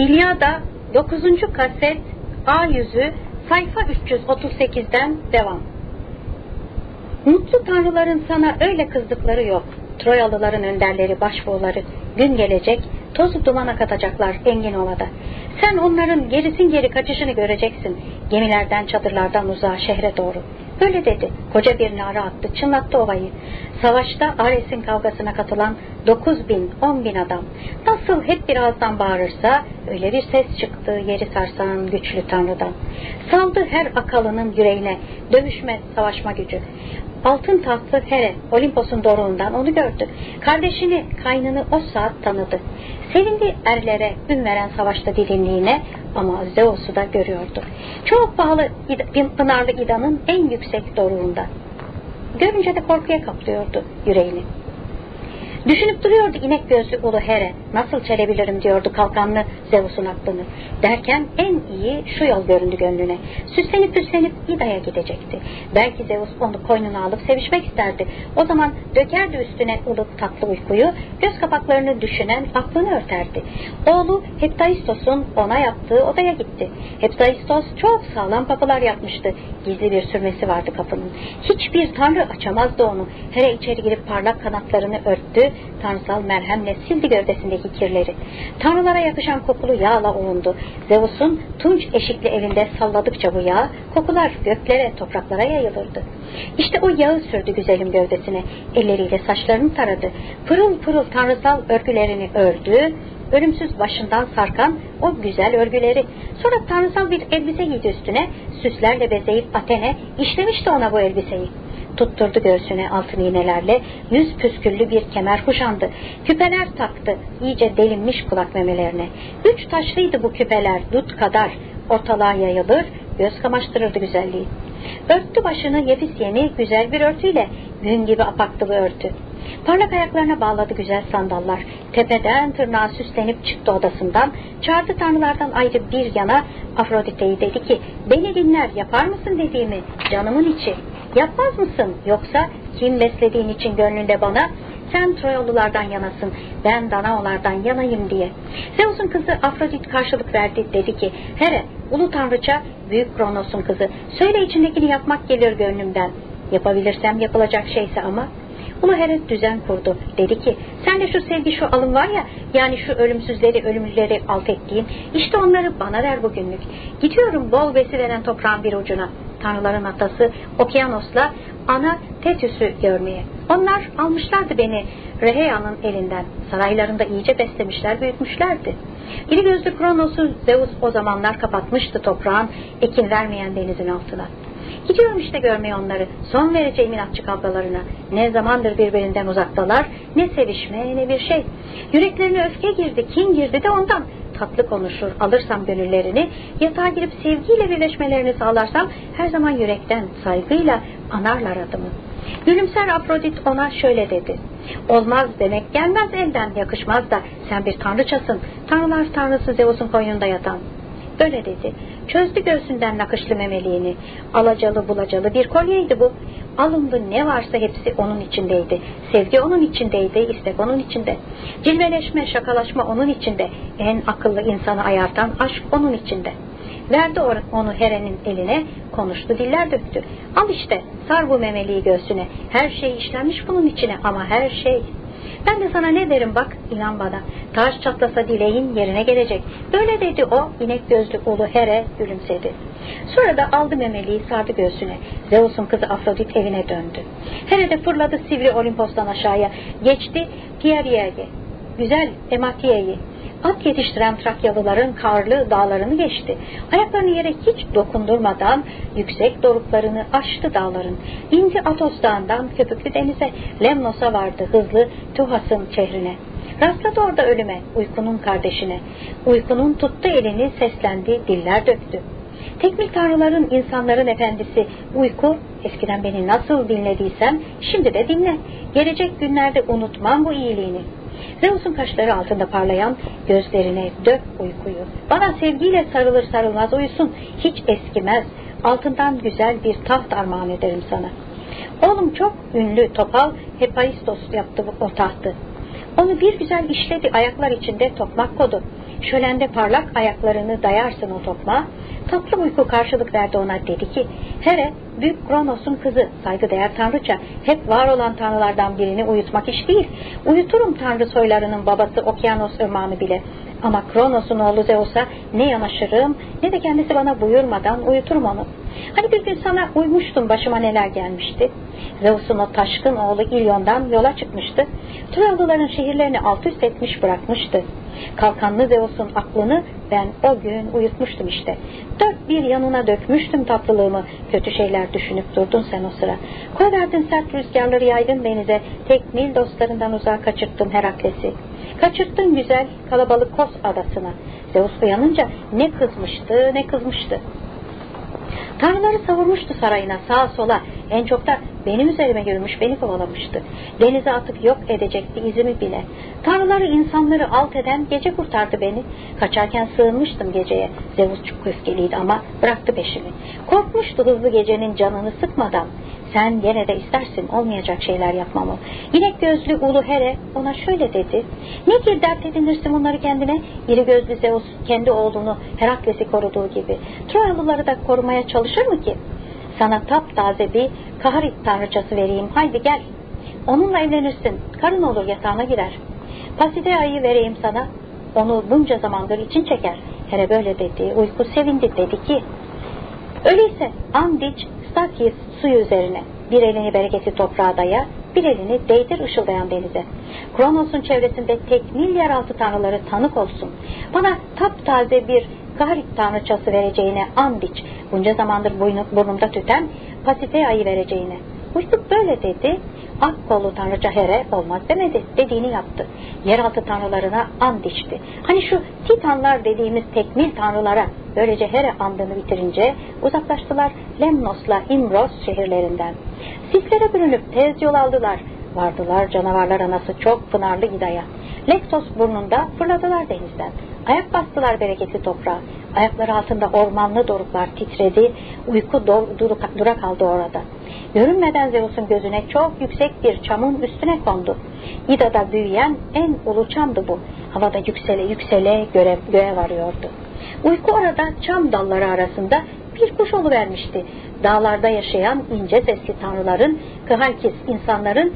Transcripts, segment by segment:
İlyada 9. kaset A yüzü sayfa 338'den devam. Mutlu tanrıların sana öyle kızdıkları yok. Troyalıların önderleri, başbuğları gün gelecek tozu dumana katacaklar Engin Ova'da. Sen onların gerisin geri kaçışını göreceksin. Gemilerden, çadırlardan uzağa şehre doğru. Böyle dedi. Koca bir nara attı, çınlattı ovayı. Savaşta Ares'in kavgasına katılan 9 bin, 10 bin adam. Nasıl hep bir ağızdan bağırırsa öyle bir ses çıktı yeri sarsan güçlü tanrıdan. Saldı her akalının yüreğine dövüşme, savaşma gücü. Altın tahtlı Here, Olimpos'un doruğundan onu gördü. Kardeşini, kaynını o saat tanıdı. Sevindi erlere ün veren savaşta dilinliğine ama Zeus'u da görüyordu. Çok pahalı Pınarlı İda'nın en yüksek doruğunda. Görünce de korkuya kaplıyordu yüreğini. Düşünüp duruyordu inek gözlü ulu Here. Nasıl çelebilirim diyordu kalkanlı Zeus'un aklını. Derken en iyi şu yol göründü gönlüne. Süslenip püslenip İda'ya gidecekti. Belki Zeus onu koynuna alıp sevişmek isterdi. O zaman dökerdi üstüne ılık tatlı uykuyu, göz kapaklarını düşünen aklını örterdi. Oğlu Heptaistos'un ona yaptığı odaya gitti. Heptaistos çok sağlam kapılar yapmıştı. Gizli bir sürmesi vardı kapının. Hiçbir tanrı açamazdı onu. Here içeri girip parlak kanatlarını örttü, tanrısal merhemle sildi gövdesindeki kirleri. Tanrılara yakışan kokulu yağla ovundu. Zeus'un tunç eşikli evinde salladıkça bu yağ, kokular göklere, topraklara yayılırdı. İşte o yağı sürdü güzelim gövdesine, elleriyle saçlarını taradı. Pırıl pırıl tanrısal örgülerini ördü, ölümsüz başından sarkan o güzel örgüleri. Sonra tanrısal bir elbise giydi üstüne, süslerle bezeyip Atene işlemişti ona bu elbiseyi tutturdu göğsüne altın iğnelerle, yüz püsküllü bir kemer kuşandı. Küpeler taktı, iyice delinmiş kulak memelerine. Üç taşlıydı bu küpeler, dut kadar, ortalığa yayılır, göz kamaştırırdı güzelliği. Örttü başını yefis güzel bir örtüyle, gün gibi apaktı bu örtü. Parlak ayaklarına bağladı güzel sandallar. Tepeden tırnağa süslenip çıktı odasından. Çağırdı tanrılardan ayrı bir yana Afrodite'yi dedi ki beni dinler yapar mısın dediğimi canımın içi. Yapmaz mısın? Yoksa kim beslediğin için gönlünde bana sen Troyalılardan yanasın, ben Danaolardan yanayım diye. Zeus'un kızı Afrodit karşılık verdi, dedi ki, Here, ulu tanrıça, büyük Kronos'un kızı, söyle içindekini yapmak gelir gönlümden. Yapabilirsem yapılacak şeyse ama Ulu Heret düzen kurdu. Dedi ki sen de şu sevgi şu alım var ya yani şu ölümsüzleri ölümlüleri alt ettiğin işte onları bana ver bugünlük. Gidiyorum bol besi veren toprağın bir ucuna. Tanrıların atası Okyanos'la ana Tetüs'ü görmeye. Onlar almışlardı beni Reheya'nın elinden. Saraylarında iyice beslemişler, büyütmüşlerdi. İri gözlü Kronos'u Zeus o zamanlar kapatmıştı toprağın ekin vermeyen denizin altına. Gidiyorum işte görmeye onları. Son vereceğim inatçı kavgalarına. Ne zamandır birbirinden uzaktalar. Ne sevişme ne bir şey. Yüreklerine öfke girdi, kin girdi de ondan. Tatlı konuşur, alırsam gönüllerini, yatağa girip sevgiyle birleşmelerini sağlarsam her zaman yürekten, saygıyla anarlar adımı. Gülümser Afrodit ona şöyle dedi. Olmaz demek gelmez elden yakışmaz da sen bir tanrıçasın. Tanrılar tanrısı Zeus'un koynunda yatan. Öyle dedi. Çözdü göğsünden nakışlı memeliğini. Alacalı bulacalı bir kolyeydi bu. Alındı ne varsa hepsi onun içindeydi. Sevgi onun içindeydi, istek onun içinde. Cilveleşme, şakalaşma onun içinde. En akıllı insanı ayartan aşk onun içinde. Verdi onu Heren'in eline, konuştu, diller döktü. Al işte, sar bu memeliği göğsüne. Her şey işlenmiş bunun içine ama her şey ben de sana ne derim bak inan bana. Taş çatlasa dileğin yerine gelecek. Böyle dedi o inek gözlü ulu Here gülümsedi. Sonra da aldı memeliği sardı göğsüne. Zeus'un kızı Afrodit evine döndü. Here de fırladı sivri Olimpos'tan aşağıya. Geçti Pieria'yı. Güzel Ematiye'yi at yetiştiren Trakyalıların karlı dağlarını geçti. Ayaklarını yere hiç dokundurmadan yüksek doruklarını aştı dağların. İndi Atos dağından köpüklü denize, Lemnos'a vardı hızlı Tuhas'ın şehrine. Rastladı orada ölüme, uykunun kardeşine. Uykunun tuttu elini, seslendi, diller döktü. Tekmil tanrıların, insanların efendisi uyku, eskiden beni nasıl dinlediysem şimdi de dinle. Gelecek günlerde unutmam bu iyiliğini.'' Zeus'un kaşları altında parlayan gözlerine dök uykuyu. Bana sevgiyle sarılır sarılmaz uyusun. Hiç eskimez. Altından güzel bir taht armağan ederim sana. Oğlum çok ünlü topal Hephaistos yaptı o tahtı. Onu bir güzel işledi ayaklar içinde tokmak kodu. Şölende parlak ayaklarını dayarsın o tokmağa. Tatlı uyku karşılık verdi ona dedi ki Here büyük Kronos'un kızı saygıdeğer tanrıça hep var olan tanrılardan birini uyutmak iş değil. Uyuturum tanrı soylarının babası Okyanos ırmağını bile. Ama Kronos'un oğlu Zeus'a ne yanaşırım ne de kendisi bana buyurmadan uyuturum onu. Hani bir gün sana uymuştum başıma neler gelmişti. Zeus'un o taşkın oğlu İlyon'dan yola çıkmıştı. Troyalıların şehirlerini alt üst etmiş bırakmıştı. Kalkanlı Zeus'un aklını ben o gün uyutmuştum işte. Dört bir yanına dökmüştüm tatlılığımı. Kötü şeyler düşünüp durdun sen o sıra. Koyverdin sert rüzgarları yaydın denize. Tek mil dostlarından uzağa kaçırttım Herakles'i. Kaçırttın güzel kalabalık Kos adasına. Zeus uyanınca ne kızmıştı ne kızmıştı. Tanrıları savurmuştu sarayına sağa sola. En çok da benim üzerime yürümüş beni kovalamıştı. Denize atıp yok edecekti izimi bile. Tanrıları insanları alt eden gece kurtardı beni. Kaçarken sığınmıştım geceye. Zeus çok öfkeliydi ama bıraktı peşimi. Korkmuştu hızlı gecenin canını sıkmadan. Sen yine de istersin olmayacak şeyler yapmamı. İnek gözlü ulu Here ona şöyle dedi. Ne ki dert edinirsin bunları kendine? İri gözlü Zeus kendi oğlunu Herakles'i koruduğu gibi. Troyalıları da korumaya çalışır mı ki? Sana taptaze bir kaharit tanrıçası vereyim. Haydi gel. Onunla evlenirsin. Karın olur yatağına girer. Pasidea'yı vereyim sana. Onu bunca zamandır için çeker. Here böyle dedi. Uyku sevindi dedi ki. Öyleyse Andiç Stakis suyu üzerine bir elini bereketi toprağa daya, bir elini değdir ışıldayan denize. Kronos'un çevresinde tek milyar altı tanrıları tanık olsun. Bana taptaze bir Garik tanrıçası vereceğine andiç, bunca zamandır burnumda tüten Pasitea'yı vereceğine. Uyduk böyle dedi, ak kolu tanrıça Here olmaz demedi, dediğini yaptı. Yeraltı tanrılarına and içti. Hani şu titanlar dediğimiz tekmil tanrılara böylece Here andını bitirince uzaklaştılar Lemnos'la Imros şehirlerinden. Sislere bürünüp tez yol aldılar. Vardılar canavarlar anası çok pınarlı gidaya. Lektos burnunda fırladılar denizden. Ayak bastılar bereketli toprağa. Ayakları altında ormanlı doruklar titredi. Uyku dura, dura kaldı orada. Görünmeden Zeus'un gözüne çok yüksek bir çamın üstüne kondu. İda'da büyüyen en ulu çamdı bu. Havada yüksele yüksele göre, göğe varıyordu. Uyku orada çam dalları arasında bir kuş vermişti. Dağlarda yaşayan ince sesli tanrıların, Kıhalkis insanların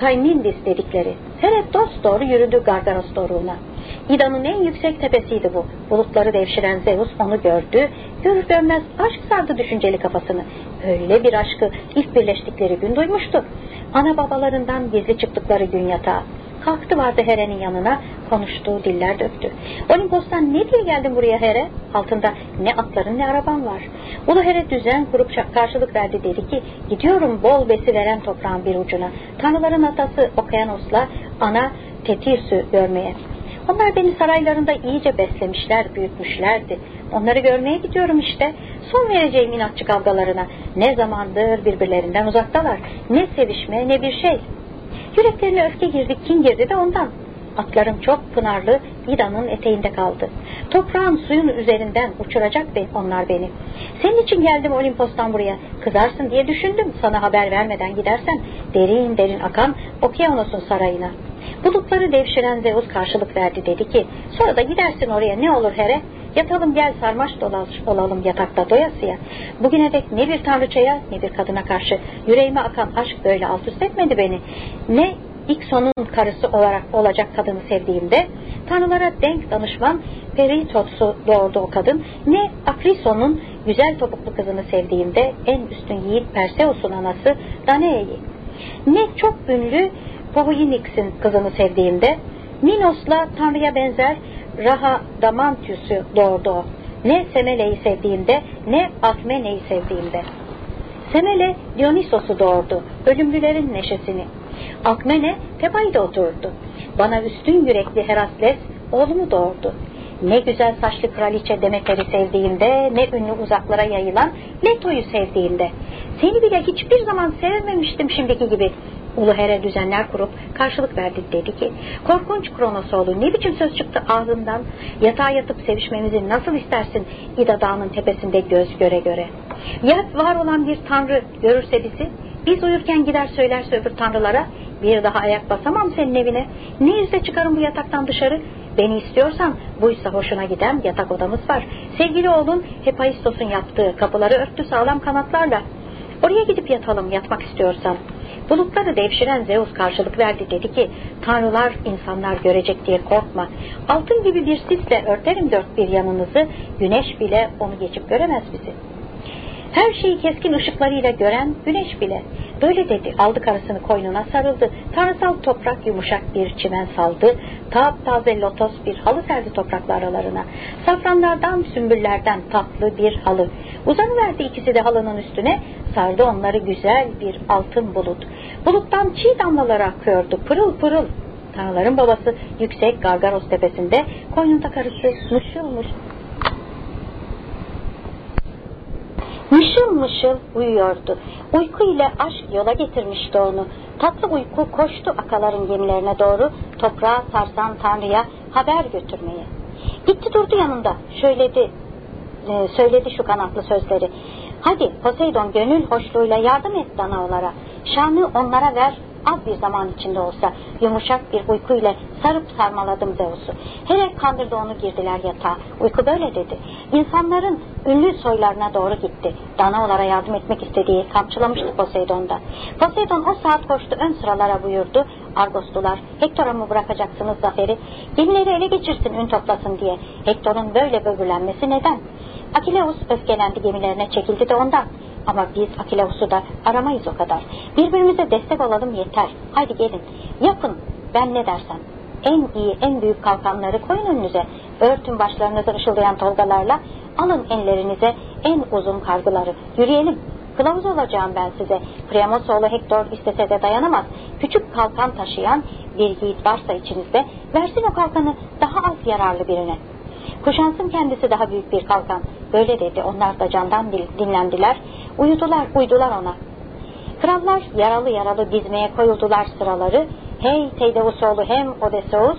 Kaymindis dedikleri. Heret dost doğru yürüdü Gargaros doruğuna. İda'nın en yüksek tepesiydi bu. Bulutları devşiren Zeus onu gördü. Görür görmez aşk sardı düşünceli kafasını. Öyle bir aşkı ilk birleştikleri gün duymuştu. Ana babalarından gizli çıktıkları gün yatağa. Kalktı vardı Here'nin yanına, konuştuğu diller döktü. Olimpos'tan ne diye geldin buraya Here? Altında ne atların ne araban var. Ulu Here düzen kurup karşılık verdi dedi ki, gidiyorum bol besi veren toprağın bir ucuna. Tanrıların atası Okyanos'la ana Tetirsü görmeye. Onlar beni saraylarında iyice beslemişler, büyütmüşlerdi. Onları görmeye gidiyorum işte. Son vereceğim inatçı kavgalarına. Ne zamandır birbirlerinden uzaktalar. Ne sevişme ne bir şey. Yüreklerine öfke girdi, kin girdi de ondan. Atlarım çok pınarlı, İda'nın eteğinde kaldı. Toprağın suyun üzerinden uçuracak onlar beni. Senin için geldim Olimpos'tan buraya. Kızarsın diye düşündüm. Sana haber vermeden gidersen derin derin akan Okyanos'un sarayına. Bulutları devşiren Zeus karşılık verdi dedi ki sonra da gidersin oraya ne olur here yatalım gel sarmaş dolaş olalım yatakta doyasıya. Bugüne dek ne bir tanrıçaya ne bir kadına karşı yüreğime akan aşk böyle alt üst etmedi beni. Ne İkson'un karısı olarak olacak kadını sevdiğimde tanrılara denk danışman Peritos'u doğurdu o kadın ne Akrison'un güzel topuklu kızını sevdiğimde en üstün yiğit Perseus'un anası Danae'yi ne çok ünlü Pohoyinix'in kızını sevdiğimde Minos'la Tanrı'ya benzer Raha Damantius'u doğurdu o. Ne Semele'yi sevdiğimde ne Akmene'yi sevdiğimde. Semele Dionysos'u doğurdu, ölümlülerin neşesini. Akmene Tebai'de oturdu. Bana üstün yürekli Herakles oğlumu doğurdu. Ne güzel saçlı kraliçe Demeter'i sevdiğimde, ne ünlü uzaklara yayılan Leto'yu sevdiğimde. Seni bile hiçbir zaman sevmemiştim şimdiki gibi. Ulu Here düzenler kurup karşılık verdi dedi ki korkunç Kronosoğlu ne biçim söz çıktı ağzından yatağa yatıp sevişmemizi nasıl istersin İda Dağı'nın tepesinde göz göre göre ya var olan bir tanrı görürse bizi biz uyurken gider söylerse öbür tanrılara Bir daha ayak basamam senin evine. Ne yüzle çıkarım bu yataktan dışarı? Beni istiyorsan buysa hoşuna giden yatak odamız var. Sevgili oğlun Hephaistos'un yaptığı kapıları örttü sağlam kanatlarla. Oraya gidip yatalım yatmak istiyorsan. Bulutları devşiren Zeus karşılık verdi dedi ki tanrılar insanlar görecek diye korkma. Altın gibi bir sisle örterim dört bir yanınızı güneş bile onu geçip göremez bizi. Her şeyi keskin ışıklarıyla gören güneş bile. Böyle dedi aldı karısını koynuna sarıldı. Tanrısal toprak yumuşak bir çimen saldı. Taptaze lotos bir halı serdi topraklar aralarına. Safranlardan sümbüllerden tatlı bir halı. Uzanıverdi ikisi de halının üstüne. Sardı onları güzel bir altın bulut. Buluttan çiğ damlalar akıyordu pırıl pırıl. Tanrıların babası yüksek Gargaros tepesinde koynunda karısı mışıl mışıl Mışıl mışıl uyuyordu. Uyku ile aşk yola getirmişti onu. Tatlı uyku koştu akaların gemilerine doğru toprağa sarsan Tanrı'ya haber götürmeye. Gitti durdu yanında. Söyledi, e, söyledi şu kanatlı sözleri. Hadi Poseidon gönül hoşluğuyla yardım et Danaolara. Şanı onlara ver az bir zaman içinde olsa yumuşak bir uykuyla sarıp sarmaladım Zeus'u. Hele kandırdı onu girdiler yatağa. Uyku böyle dedi. İnsanların ünlü soylarına doğru gitti. Danaolara yardım etmek istediği kamçılamıştı Poseidon'da. Poseidon o saat koştu ön sıralara buyurdu. Argoslular Hektor'a mı bırakacaksınız zaferi? Gemileri ele geçirsin ün toplasın diye. Hektor'un böyle böbürlenmesi neden? Akileus öfkelendi gemilerine çekildi de ondan. Ama biz Akileus'u da aramayız o kadar. Birbirimize destek olalım yeter. Haydi gelin yapın ben ne dersem. En iyi en büyük kalkanları koyun önünüze. Örtün başlarınızı ışıldayan tolgalarla. Alın enlerinize en uzun kargıları. Yürüyelim. Kılavuz olacağım ben size. Priamosoğlu Hektor istese de dayanamaz. Küçük kalkan taşıyan bir yiğit varsa içinizde versin o kalkanı daha az yararlı birine. Kuşansın kendisi daha büyük bir kalkan. Böyle dedi. Onlar da candan dinlendiler. Uyudular, uydular ona. Krallar yaralı yaralı dizmeye koyuldular sıraları. Hey Teydeusoğlu hem Odysseus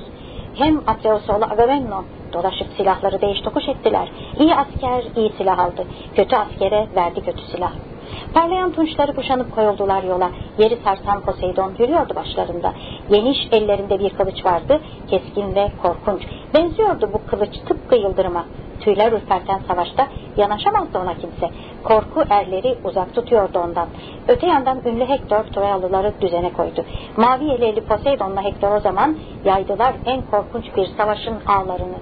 hem Atreusoğlu Agamemnon dolaşıp silahları değiş tokuş ettiler. İyi asker iyi silah aldı. Kötü askere verdi kötü silah. Parlayan tunçları kuşanıp koyuldular yola. Yeri sarsan Poseidon yürüyordu başlarında. Geniş ellerinde bir kılıç vardı. Keskin ve korkunç. Benziyordu bu kılıç tıpkı yıldırıma. Tüyler ürperten savaşta yanaşamazdı ona kimse. Korku erleri uzak tutuyordu ondan. Öte yandan ünlü Hektor Troyalıları düzene koydu. Mavi yeleli Poseidon'la Hektor o zaman yaydılar en korkunç bir savaşın ağlarını.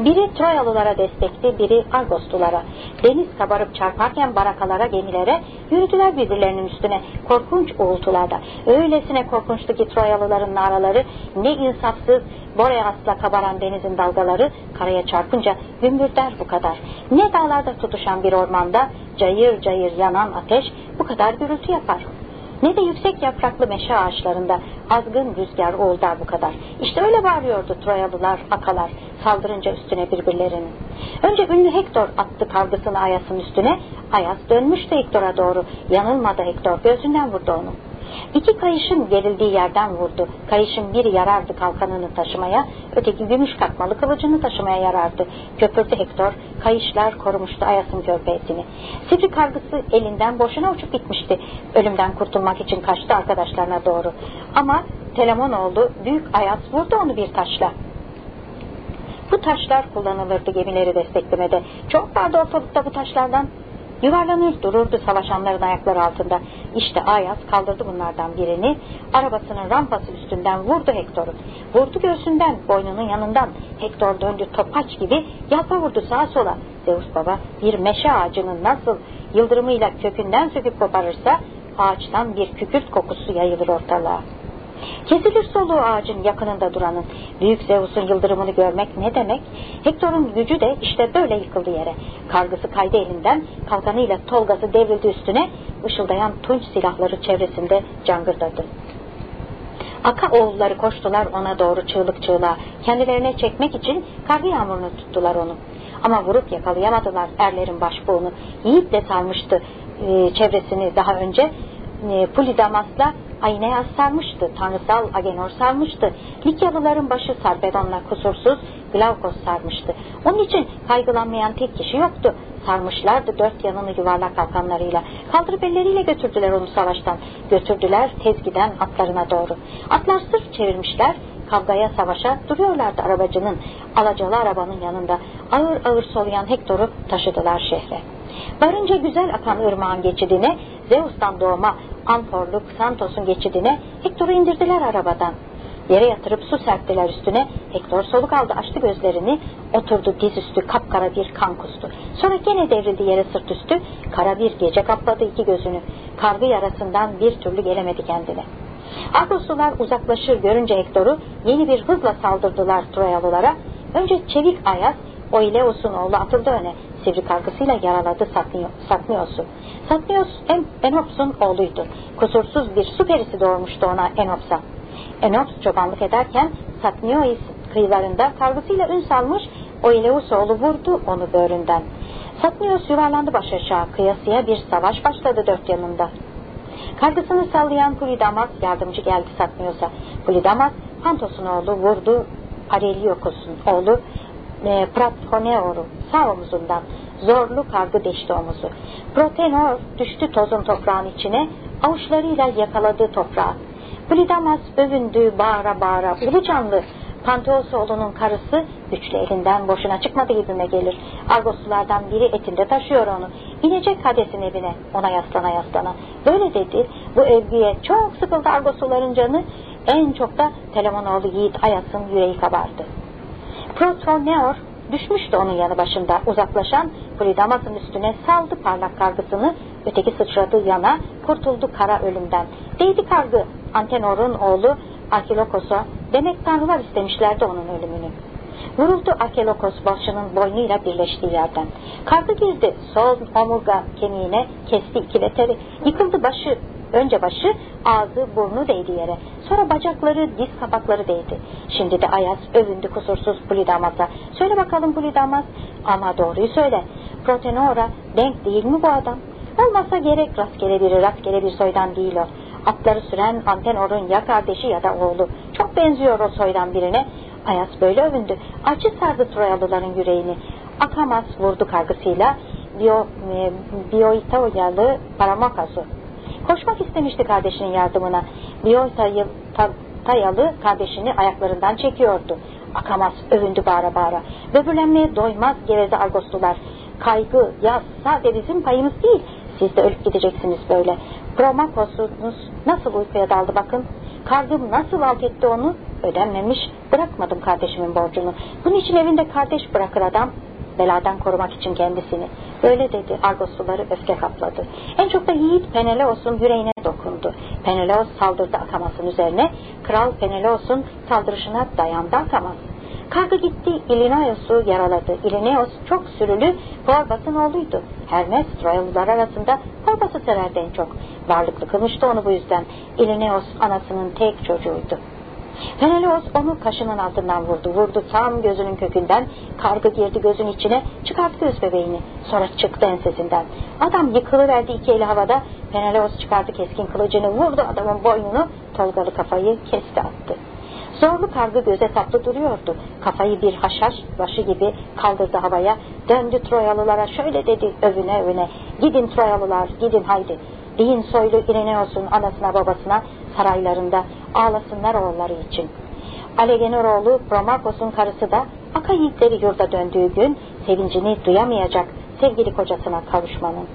Biri Troyalılara destekti, biri Argoslulara. Deniz kabarıp çarparken barakalara, gemilere yürüdüler birbirlerinin üstüne korkunç uğultularda. Öylesine korkunçtu ki Troyalıların naraları ne insafsız Boreas'la kabaran denizin dalgaları karaya çarpınca gümbürder bu kadar. Ne dağlarda tutuşan bir ormanda cayır cayır yanan ateş bu kadar gürültü yapar ne de yüksek yapraklı meşe ağaçlarında azgın rüzgar oğuldar bu kadar. İşte öyle bağırıyordu Troyalılar, akalar, saldırınca üstüne birbirlerinin. Önce ünlü Hektor attı kavgasını Ayas'ın üstüne, Ayas dönmüştü Hektor'a doğru, yanılmadı Hektor, gözünden vurdu onu. İki kayışın gerildiği yerden vurdu. Kayışın biri yarardı kalkanını taşımaya, öteki gümüş katmalı kılıcını taşımaya yarardı. Köpürdü Hektor, kayışlar korumuştu Ayas'ın körpesini. Sivri kargısı elinden boşuna uçup gitmişti. Ölümden kurtulmak için kaçtı arkadaşlarına doğru. Ama Telemonoğlu büyük Ayas vurdu onu bir taşla. Bu taşlar kullanılırdı gemileri desteklemede. Çok vardı ortalıkta bu taşlardan. Yuvarlanır dururdu savaşanların ayakları altında. İşte Ayas kaldırdı bunlardan birini. Arabasının rampası üstünden vurdu Hektor'u. Vurdu göğsünden, boynunun yanından. Hektor döndü topaç gibi yalpa vurdu sağa sola. Zeus baba bir meşe ağacının nasıl yıldırımıyla kökünden söküp koparırsa ağaçtan bir kükürt kokusu yayılır ortalığa. Kesilir soluğu ağacın yakınında duranın. Büyük Zeus'un yıldırımını görmek ne demek? Hektor'un gücü de işte böyle yıkıldı yere. Kargısı kaydı elinden, kalkanıyla tolgası devrildi üstüne, ışıldayan tunç silahları çevresinde cangırdadı. Aka oğulları koştular ona doğru çığlık çığlığa. Kendilerine çekmek için kargı yağmurunu tuttular onu. Ama vurup yakalayamadılar erlerin başbuğunu. Yiğit de sarmıştı e, çevresini daha önce. E, Pulidamas'la Aineas sarmıştı, tanrısal Agenor sarmıştı. Likyalıların başı Sarpedon'la kusursuz Glaukos sarmıştı. Onun için kaygılanmayan tek kişi yoktu. Sarmışlardı dört yanını yuvarlak kalkanlarıyla. Kaldırıp elleriyle götürdüler onu savaştan. Götürdüler tezgiden atlarına doğru. Atlar sırt çevirmişler, kavgaya savaşa duruyorlardı arabacının. Alacalı arabanın yanında ağır ağır soluyan Hektor'u taşıdılar şehre. Varınca güzel akan ırmağın geçidine, Zeus'tan doğma Amforluk Santos'un geçidine Hektor'u indirdiler arabadan. Yere yatırıp su serptiler üstüne. Hektor soluk aldı açtı gözlerini. Oturdu dizüstü kapkara bir kan kustu. Sonra gene devrildi yere sırt üstü. Kara bir gece kapladı iki gözünü. Kargı yarasından bir türlü gelemedi kendine. Argoslular uzaklaşır görünce Hektor'u yeni bir hızla saldırdılar Troyalılara. Önce çevik Ayas Oileos'un oğlu atıldı öne. Sivri kargısıyla yaraladı Satnios'u. Satnios Enops'un oğluydu. Kusursuz bir su perisi doğurmuştu ona Enops'a. Enops çobanlık ederken Satniois kıyılarında kargısıyla ün salmış Oileus oğlu vurdu onu böğründen. Satnios yuvarlandı baş aşağı kıyasıya bir savaş başladı dört yanında. Kargısını sallayan Pulidamas yardımcı geldi Satnios'a. Pulidamas Pantos'un oğlu vurdu Pareliokos'un oğlu e, Pratkoneor'u sağ omuzundan zorlu kargı deşti omuzu. Protenor düştü tozun toprağın içine avuçlarıyla yakaladı toprağı. Plidamas övündü bağıra bağıra ulu canlı Panteosoğlu'nun karısı güçlü elinden boşuna çıkmadı gibime gelir. Argoslulardan biri etinde taşıyor onu. İnecek Hades'in evine ona yaslana yaslana. Böyle dedi. Bu övgüye çok sıkıldı Argosluların canı. En çok da Telemonoğlu Yiğit Ayas'ın yüreği kabardı. Protoneor düşmüştü onun yanı başında uzaklaşan Polidamas'ın üstüne saldı parlak kargısını öteki sıçradı yana kurtuldu kara ölümden. Değdi kargı Antenor'un oğlu Arkilokos'a demek tanrılar istemişlerdi onun ölümünü. Vuruldu Arkelokos başının boynuyla birleştiği yerden. Kargı girdi sol omurga kemiğine kesti iki veteri. Yıkıldı başı Önce başı, ağzı, burnu değdi yere. Sonra bacakları, diz kapakları değdi. Şimdi de Ayas övündü kusursuz Polidamas'a. Söyle bakalım Polidamas. Ama doğruyu söyle. Protenora denk değil mi bu adam? Olmasa gerek rastgele biri, rastgele bir soydan değil o. Atları süren Antenor'un ya kardeşi ya da oğlu. Çok benziyor o soydan birine. Ayas böyle övündü. Acı sardı Troyalıların yüreğini. Akamas vurdu kargısıyla Bio, e, Bioitaoyalı Paramakas'ı. Koşmak istemişti kardeşinin yardımına. Biyotayalı kardeşini ayaklarından çekiyordu. Akamaz, övündü bağıra bağıra. Böbürlenmeye doymaz geveze argoslular. Kaygı, yaz sadece bizim payımız değil. Siz de ölüp gideceksiniz böyle. Promakos'unuz nasıl uykuya daldı bakın. Kargım nasıl alt etti onu? Ödenmemiş, bırakmadım kardeşimin borcunu. Bunun için evinde kardeş bırakır adam, beladan korumak için kendisini. Öyle dedi Argosluları öfke kapladı. En çok da yiğit Peneleos'un yüreğine dokundu. Peneleos saldırdı Akamas'ın üzerine. Kral Peneleos'un saldırışına dayandı Akamas. Kargı gitti Illinois'u yaraladı. Illinois çok sürülü Porbas'ın oğluydu. Hermes Troyalılar arasında Porbas'ı severdi en çok. Varlıklı kılmıştı onu bu yüzden. Illinois anasının tek çocuğuydu. Peneleos onu kaşının altından vurdu. Vurdu tam gözünün kökünden. Kargı girdi gözün içine. Çıkarttı göz bebeğini. Sonra çıktı ensesinden. Adam yıkılıverdi iki eli havada. Peneleos çıkardı keskin kılıcını. Vurdu adamın boynunu. Tolgalı kafayı kesti attı. Zorlu kargı göze saplı duruyordu. Kafayı bir haşhaş başı gibi kaldırdı havaya. Döndü Troyalılara şöyle dedi övüne övüne. Gidin Troyalılar gidin haydi. Deyin soylu İreneos'un anasına babasına saraylarında ağlasınlar oğulları için. Alegenoroğlu Bromakos'un karısı da Aka yiğitleri yurda döndüğü gün sevincini duyamayacak sevgili kocasına kavuşmanın.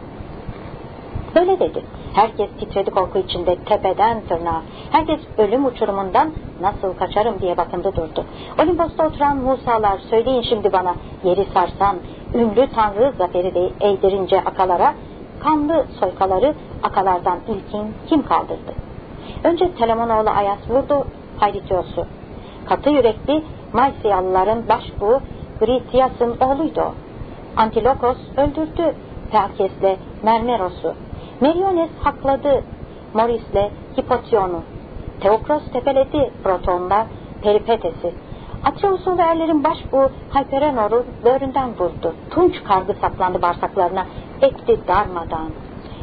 Böyle dedi. Herkes titredi korku içinde tepeden tırnağa. Herkes ölüm uçurumundan nasıl kaçarım diye bakındı durdu. Olimpos'ta oturan Musalar söyleyin şimdi bana yeri sarsan ünlü tanrı zaferi de eğdirince akalara kanlı soykaları akalardan ilkin kim kaldırdı? Önce Telemonoğlu Ayas vurdu Hayritios'u. Katı yürekli Maysyalıların başbuğu Gritias'ın oğluydu o. Antilokos öldürdü Peakes'le Mermeros'u. Meriones hakladı Moris'le Hipotion'u. Teokros tepeledi Proton'la Peripetes'i. Atreus'un ve erlerin başbuğu Hyperenor'u böğründen vurdu. Tunç kargı saplandı bağırsaklarına, ekti darmadan.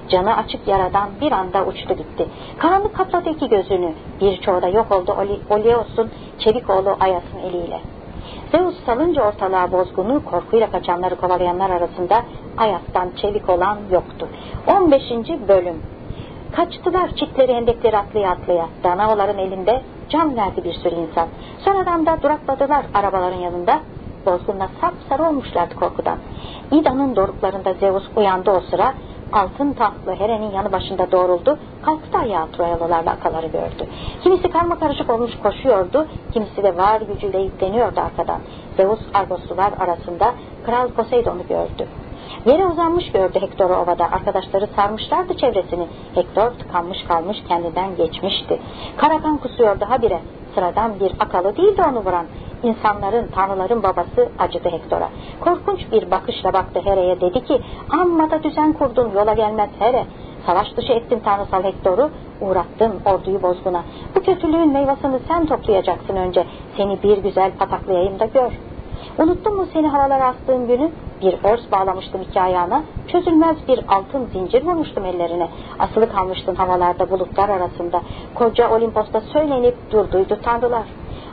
Canı açık yaradan bir anda uçtu gitti. Karanlık kapladı iki gözünü. Birçoğu da yok oldu Oleos'un çevik oğlu Ayas'ın eliyle. Zeus salınca ortalığa bozgunu, korkuyla kaçanları kovalayanlar arasında Ayas'tan çevik olan yoktu. 15. Bölüm Kaçtılar çitleri hendekleri atlaya atlaya. Danaoların elinde can verdi bir sürü insan. Sonradan da durakladılar arabaların yanında. Bozgunla sapsarı olmuşlardı korkudan. İda'nın doruklarında Zeus uyandı o sıra. Altın tahtlı Heren'in yanı başında doğruldu. Kalktı ayağa Troyalılarla akaları gördü. Kimisi karma karışık olmuş koşuyordu. Kimisi de var gücüyle yükleniyordu arkadan. Zeus Argoslular arasında Kral Poseidon'u gördü. Yere uzanmış gördü Hektor'u ovada. Arkadaşları sarmışlardı çevresini. Hektor tıkanmış kalmış kendinden geçmişti. Karakan kusuyordu habire. Sıradan bir akalı değildi onu vuran. İnsanların, tanrıların babası acıdı Hektor'a. Korkunç bir bakışla baktı Here'ye dedi ki amma da düzen kurdun yola gelmez Here. Savaş dışı ettin tanrısal Hektor'u, uğrattın orduyu bozguna. Bu kötülüğün meyvasını sen toplayacaksın önce. Seni bir güzel pataklayayım da gör. Unuttun mu seni havalara astığım günü? Bir örs bağlamıştım iki ayağına, çözülmez bir altın zincir vurmuştum ellerine. Asılı kalmıştın havalarda bulutlar arasında. Koca Olimpos'ta söylenip durduydu tanrılar.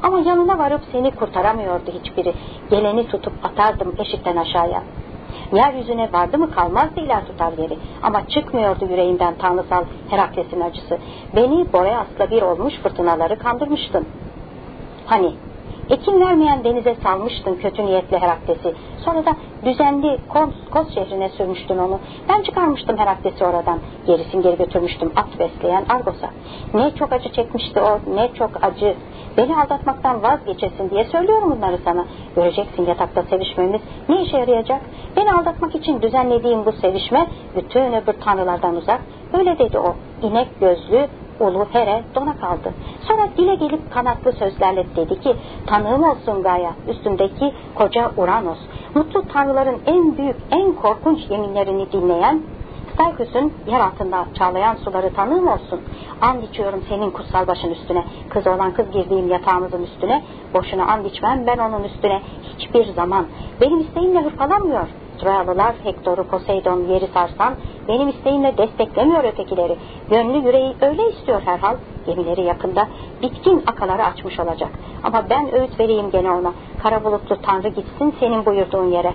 Ama yanına varıp seni kurtaramıyordu hiçbiri. Geleni tutup atardım eşikten aşağıya. Yeryüzüne vardı mı kalmazdı iler tutar yeri. Ama çıkmıyordu yüreğinden tanrısal Herakles'in acısı. Beni Boreas'la bir olmuş fırtınaları kandırmıştın. Hani Ekin vermeyen denize salmıştın kötü niyetli Herakles'i. Sonra da düzenli Kos, Kos şehrine sürmüştün onu. Ben çıkarmıştım Herakles'i oradan. Gerisin geri götürmüştüm at besleyen Argos'a. Ne çok acı çekmişti o, ne çok acı. Beni aldatmaktan vazgeçesin diye söylüyorum bunları sana. Göreceksin yatakta sevişmemiz ne işe yarayacak? Beni aldatmak için düzenlediğim bu sevişme bütün öbür tanrılardan uzak. Öyle dedi o. İnek gözlü, Ulu Here dona kaldı. Sonra dile gelip kanatlı sözlerle dedi ki tanığım olsun Gaia üstündeki koca Uranos. Mutlu tanrıların en büyük en korkunç yeminlerini dinleyen Stalkus'un yer altında çağlayan suları tanığım olsun. And içiyorum senin kutsal başın üstüne. Kız olan kız girdiğim yatağımızın üstüne. Boşuna and içmem ben onun üstüne. Hiçbir zaman. Benim isteğimle hırpalanmıyor. Troyalılar Hektor'u Poseidon yeri sarsan benim isteğimle desteklemiyor ötekileri. Gönlü yüreği öyle istiyor herhal. Gemileri yakında bitkin akaları açmış olacak. Ama ben öğüt vereyim gene ona. Kara bulutlu tanrı gitsin senin buyurduğun yere.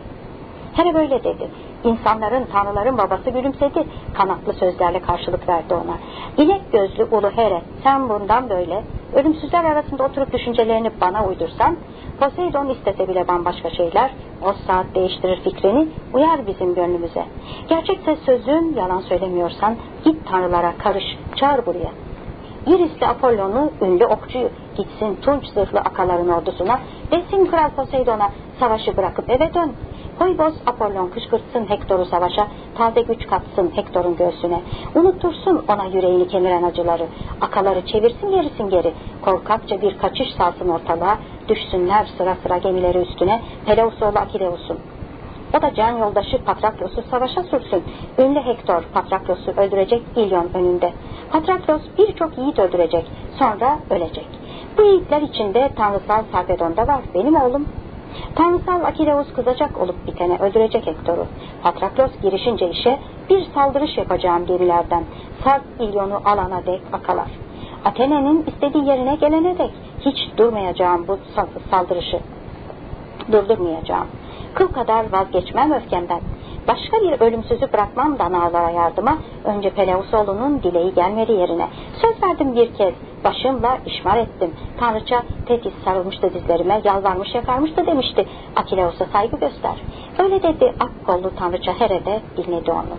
Hele böyle dedi. İnsanların, tanrıların babası gülümsedi. Kanatlı sözlerle karşılık verdi ona. İnek gözlü ulu Here, sen bundan böyle, ölümsüzler arasında oturup düşüncelerini bana uydursan, Poseidon istese bile bambaşka şeyler, o saat değiştirir fikrini, uyar bizim gönlümüze. Gerçekse sözün, yalan söylemiyorsan, git tanrılara karış, çağır buraya. Iris'te Apollon'u, ünlü okçuyu, gitsin tunç zırhlı akaların ordusuna, desin kral Poseidon'a, savaşı bırakıp eve dön. Poybos Apollon kışkırtsın Hektor'u savaşa, taze güç katsın Hektor'un göğsüne. Unuttursun ona yüreğini kemiren acıları, akaları çevirsin gerisin geri, korkakça bir kaçış salsın ortalığa, düşsünler sıra sıra gemileri üstüne, Peleus oğlu Akileus'un. O da can yoldaşı Patraklos'u savaşa sürsün. Ünlü Hektor Patraklos'u öldürecek İlyon önünde. Patraklos birçok yiğit öldürecek. Sonra ölecek. Bu yiğitler içinde tanrısal Sarpedon da var. Benim oğlum Tanrısal Akileus kızacak olup bitene öldürecek Hektor'u. Patraklos girişince işe bir saldırış yapacağım gemilerden. Sarp İlyon'u alana dek akalar. Atene'nin istediği yerine gelene dek hiç durmayacağım bu saldırışı. Durdurmayacağım. Kıl kadar vazgeçmem öfkemden. Başka bir ölümsüzü bırakmam Danaolara yardıma. Önce Peleusoğlu'nun dileği gelmedi yerine. Söz verdim bir kez. Başımla işmar ettim. Tanrıça Tetis sarılmıştı dizlerime, yalvarmış yakarmıştı demişti. Akileus'a saygı göster. Öyle dedi ak kollu Tanrıça Herede dinledi onu.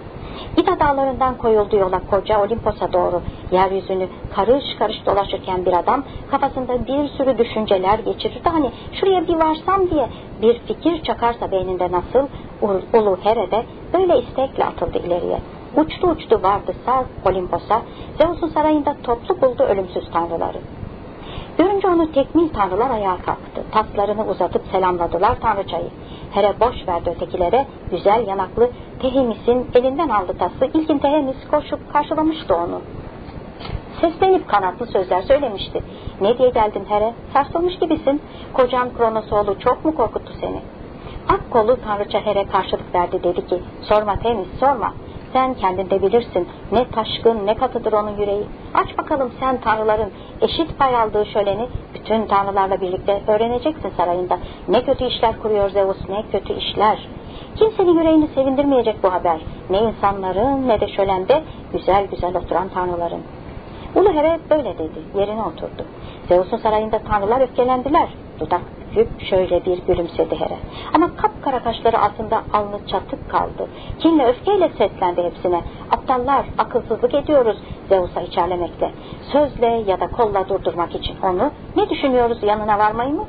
İda dağlarından koyuldu yola koca Olimpos'a doğru. Yeryüzünü karış karış dolaşırken bir adam kafasında bir sürü düşünceler geçirirdi. Hani şuraya bir varsam diye bir fikir çakarsa beyninde nasıl Ulu Here'de böyle istekle atıldı ileriye. Uçtu uçtu vardı sağ Olimpos'a. Zeus'un sarayında toplu buldu ölümsüz tanrıları. Görünce onu tekmil tanrılar ayağa kalktı. Taslarını uzatıp selamladılar tanrıçayı. Here boş verdi ötekilere. Güzel yanaklı Tehemis'in elinden aldı tası. İlkin Tehemis koşup karşılamıştı onu. Seslenip kanatlı sözler söylemişti. Ne diye geldin Here? Sarsılmış gibisin. Kocam Kronosoğlu çok mu korkuttu seni? Ak kolu tanrıça Here karşılık verdi dedi ki sorma Temis sorma. Sen kendinde bilirsin ne taşkın ne katıdır onun yüreği. Aç bakalım sen tanrıların eşit pay aldığı şöleni bütün tanrılarla birlikte öğreneceksin sarayında. Ne kötü işler kuruyor Zeus ne kötü işler. Kimsenin yüreğini sevindirmeyecek bu haber. Ne insanların ne de şölende güzel güzel oturan tanrıların. Ulu Here böyle dedi, yerine oturdu. Zeus'un sarayında tanrılar öfkelendiler. Dudak büküp şöyle bir gülümsedi Here. Ama kapkara kaşları altında alnı çatık kaldı. Kinle öfkeyle seslendi hepsine. Aptallar, akılsızlık ediyoruz Zeus'a içerlemekte. Sözle ya da kolla durdurmak için onu ne düşünüyoruz yanına varmayı mı?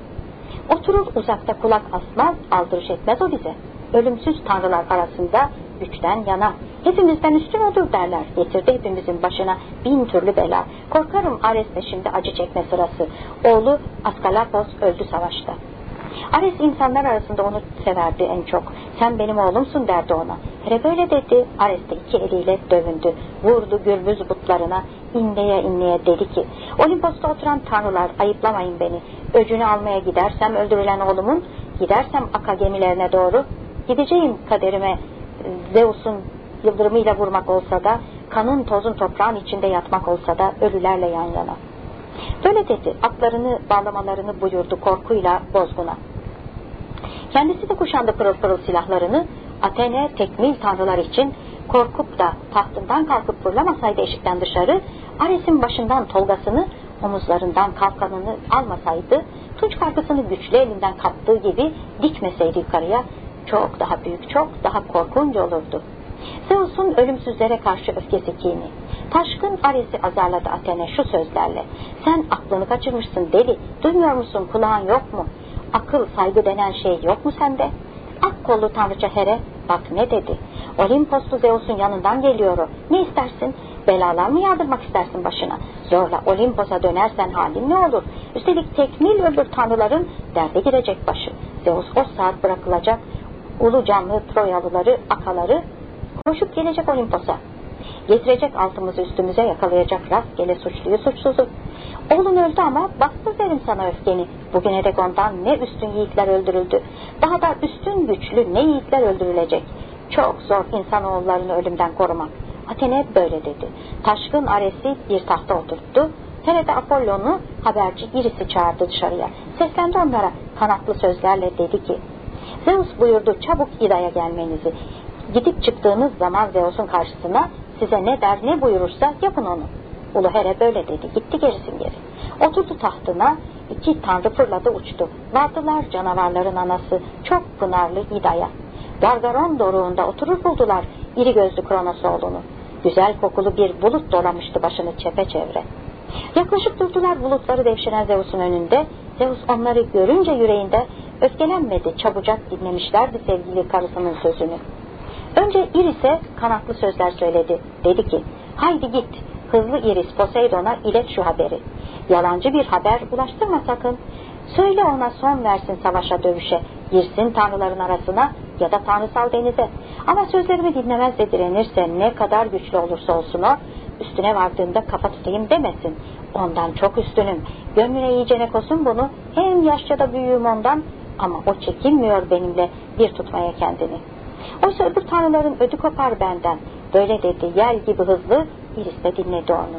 Oturur uzakta kulak asmaz, aldırış etmez o bize. Ölümsüz tanrılar arasında güçten yana. Hepimizden üstün odur derler. Getirdi hepimizin başına bin türlü bela. Korkarım Ares'te şimdi acı çekme sırası. Oğlu Askalapos öldü savaşta. Ares insanlar arasında onu severdi en çok. Sen benim oğlumsun derdi ona. Hele böyle dedi. Ares de iki eliyle dövündü. Vurdu gürbüz butlarına. inleye inleye dedi ki Olimpos'ta oturan tanrılar ayıplamayın beni. Öcünü almaya gidersem öldürülen oğlumun gidersem aka gemilerine doğru gideceğim kaderime Zeus'un yıldırımıyla vurmak olsa da, kanın tozun toprağın içinde yatmak olsa da ölülerle yan yana. Böyle dedi, atlarını bağlamalarını buyurdu korkuyla bozguna. Kendisi de kuşandı pırıl pırıl silahlarını, Athene tekmil tanrılar için korkup da tahtından kalkıp fırlamasaydı eşikten dışarı, Ares'in başından tolgasını, omuzlarından kalkanını almasaydı, tunç karkısını güçlü elinden kaptığı gibi dikmeseydi yukarıya, çok daha büyük, çok daha korkunç olurdu. Zeus'un ölümsüzlere karşı öfkesi kini. Taşkın Ares'i azarladı Athene şu sözlerle. Sen aklını kaçırmışsın deli, duymuyor musun kulağın yok mu? Akıl, saygı denen şey yok mu sende? Ak kollu tanrıça Here bak ne dedi. Olimposlu Zeus'un yanından geliyor o. Ne istersin? Belalar mı yağdırmak istersin başına? Zorla Olimpos'a dönersen halin ne olur? Üstelik tekmil öbür tanrıların derde girecek başı. Zeus o saat bırakılacak ulu canlı Troyalıları, akaları koşup gelecek Olimpos'a. Getirecek altımızı üstümüze yakalayacak rastgele suçluyu suçsuzu. Oğlun öldü ama bastır derim sana öfkeni. Bugüne dek ondan ne üstün yiğitler öldürüldü. Daha da üstün güçlü ne yiğitler öldürülecek. Çok zor insanoğullarını ölümden korumak. Athene böyle dedi. Taşkın Ares'i bir tahta oturttu. Herede Apollon'u haberci Iris'i çağırdı dışarıya. Seslendi onlara kanatlı sözlerle dedi ki Zeus buyurdu çabuk İda'ya gelmenizi. Gidip çıktığınız zaman Zeus'un karşısına size ne der ne buyurursa yapın onu. Ulu Here böyle dedi. Gitti gerisin geri. Oturdu tahtına. iki tanrı fırladı uçtu. Vardılar canavarların anası. Çok pınarlı İda'ya. Gargaron doruğunda oturur buldular iri gözlü Kronos oğlunu. Güzel kokulu bir bulut dolamıştı başını çepeçevre. Yaklaşıp durdular bulutları devşiren Zeus'un önünde. Zeus onları görünce yüreğinde öfkelenmedi, çabucak dinlemişlerdi sevgili karısının sözünü. Önce Iris'e kanatlı sözler söyledi. Dedi ki, haydi git, hızlı Iris Poseidon'a ilet şu haberi. Yalancı bir haber ulaştırma sakın. Söyle ona son versin savaşa dövüşe, girsin tanrıların arasına ya da tanrısal denize. Ama sözlerimi dinlemez de direnirse ne kadar güçlü olursa olsun o, üstüne vardığında kafa tutayım demesin. Ondan çok üstünüm. Gönlüne iyicene kosun bunu. Hem yaşça da büyüğüm ondan ama o çekinmiyor benimle bir tutmaya kendini. Oysa öbür tanrıların ödü kopar benden. Böyle dedi yer gibi hızlı Iris de dinledi onu.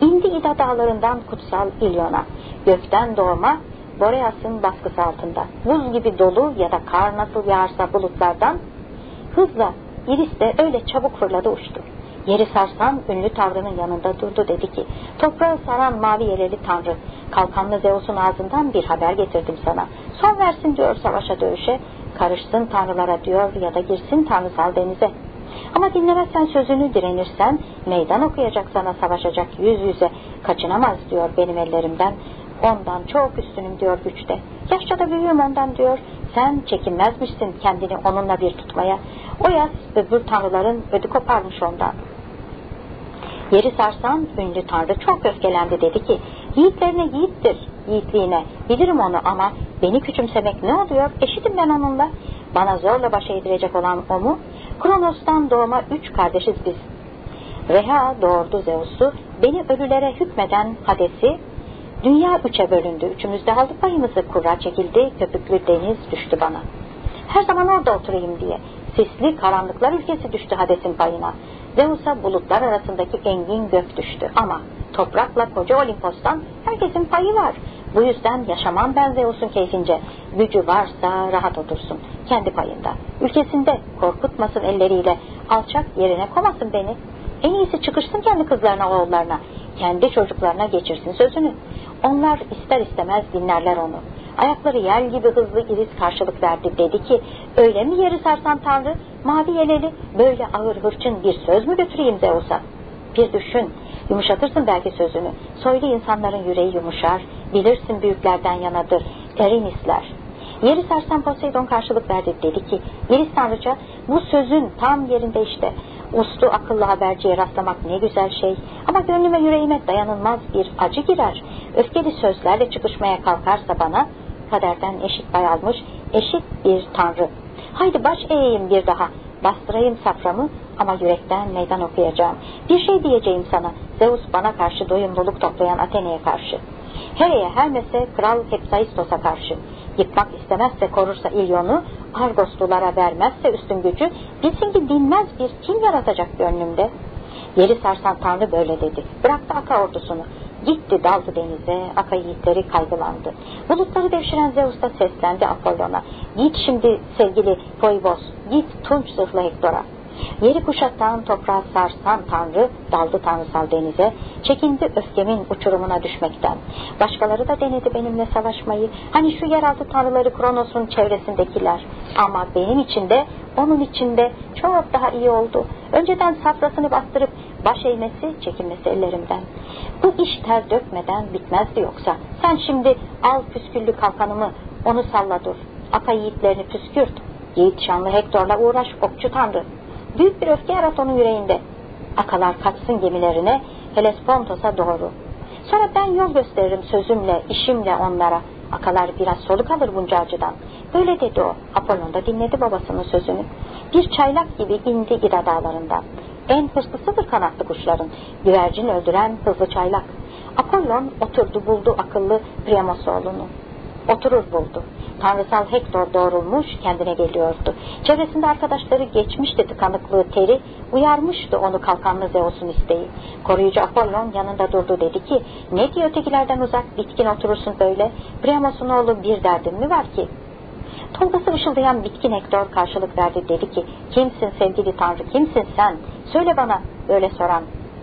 İndi İda dağlarından kutsal İlyon'a. Gökten doğma Boreas'ın baskısı altında. Buz gibi dolu ya da kar nasıl yağarsa bulutlardan hızla Iris de öyle çabuk fırladı uçtu. Yeri sarsan ünlü tanrının yanında durdu dedi ki toprağı saran mavi yeleli tanrı kalkanlı Zeus'un ağzından bir haber getirdim sana. Son versin diyor savaşa dövüşe karışsın tanrılara diyor ya da girsin tanrısal denize. Ama dinlemezsen sözünü direnirsen meydan okuyacak sana savaşacak yüz yüze kaçınamaz diyor benim ellerimden. Ondan çok üstünüm diyor güçte. Yaşça da büyüğüm ondan diyor. Sen çekinmezmişsin kendini onunla bir tutmaya. O yaz öbür tanrıların ödü koparmış ondan. Yeri sarsan ünlü tanrı çok öfkelendi. Dedi ki yiğitlerine yiğittir yiğitliğine. Bilirim onu ama beni küçümsemek ne oluyor? Eşitim ben onunla. Bana zorla başa edilecek olan o mu? Kronos'tan doğma üç kardeşiz biz. Reha doğurdu Zeus'u. Beni ölülere hükmeden Hades'i. Dünya üçe bölündü. Üçümüz de aldık payımızı kurra çekildi. Köpüklü deniz düştü bana. Her zaman orada oturayım diye. Sisli karanlıklar ülkesi düştü Hades'in payına. Zeus'a bulutlar arasındaki engin gök düştü ama toprakla koca Olimpos'tan herkesin payı var. Bu yüzden yaşamam ben Zeus'un keyfince. Gücü varsa rahat otursun kendi payında. Ülkesinde korkutmasın elleriyle alçak yerine komasın beni. En iyisi çıkışsın kendi kızlarına oğullarına. Kendi çocuklarına geçirsin sözünü. Onlar ister istemez dinlerler onu. Ayakları yel gibi hızlı iriz karşılık verdi. Dedi ki öyle mi yeri sarsan Tanrı mavi yeleli böyle ağır hırçın bir söz mü götüreyim Zeus'a? Bir düşün yumuşatırsın belki sözünü. Soylu insanların yüreği yumuşar. Bilirsin büyüklerden yanadır. Erinisler. Yeri sarsan Poseidon karşılık verdi. Dedi ki Yeliz Tanrıça bu sözün tam yerinde işte. Uslu akıllı haberciye rastlamak ne güzel şey. Ama gönlüme yüreğime dayanılmaz bir acı girer. Öfkeli sözlerle çıkışmaya kalkarsa bana kaderden eşit pay almış eşit bir tanrı. Haydi baş eğeyim bir daha. Bastırayım saframı ama yürekten meydan okuyacağım. Bir şey diyeceğim sana. Zeus bana karşı doyumluluk toplayan Atene'ye karşı. Here'ye Hermes'e kral Hepsaistos'a karşı. Yıkmak istemezse korursa İlyon'u, Argoslulara vermezse üstün gücü, bilsin ki dinmez bir kim yaratacak gönlümde. Yeri sarsan Tanrı böyle dedi. Bıraktı Aka ordusunu. Gitti daldı denize, Aka yiğitleri kaygılandı. Bulutları devşiren Zeus da seslendi Apollon'a. Git şimdi sevgili Poibos, git tunç zırhlı Hektor'a. Yeri kuşatan toprağı sarsan Tanrı daldı tanrısal denize, çekindi öfkemin uçurumuna düşmekten. Başkaları da denedi benimle savaşmayı, hani şu yeraltı tanrıları Kronos'un çevresindekiler. Ama benim içinde, onun içinde çok daha iyi oldu. Önceden safrasını bastırıp baş eğmesi, çekinmesi ellerimden. Bu iş ter dökmeden bitmezdi yoksa. Sen şimdi al püsküllü kalkanımı, onu salla dur. Aka yiğitlerini püskürt. Yiğit şanlı Hektor'la uğraş okçu tanrı. Büyük bir öfke yarat onun yüreğinde. Akalar kaçsın gemilerine, Helespontos'a doğru. Sonra ben yol gösteririm sözümle, işimle onlara. Akalar biraz soluk alır bunca acıdan. Böyle dedi o. Apollon da dinledi babasının sözünü. Bir çaylak gibi indi İda dağlarından. En hırslısıdır kanatlı kuşların. Güvercin öldüren hızlı çaylak. Apollon oturdu buldu akıllı Priamos oğlunu. Oturur buldu. Tanrısal Hektor doğrulmuş kendine geliyordu. Çevresinde arkadaşları geçmişti tıkanıklığı teri, uyarmıştı onu kalkanlı Zeus'un isteği. Koruyucu Apollon yanında durdu dedi ki, ne diyor ötekilerden uzak bitkin oturursun böyle, Priamos'un oğlu bir derdin mi var ki? Tolgası ışıldayan bitkin Hektor karşılık verdi dedi ki, kimsin sevgili Tanrı, kimsin sen? Söyle bana, böyle soran.